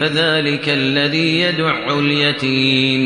فَذَٰلِكَ الَّذِي يَدُعُّ الْيَتِيمَ.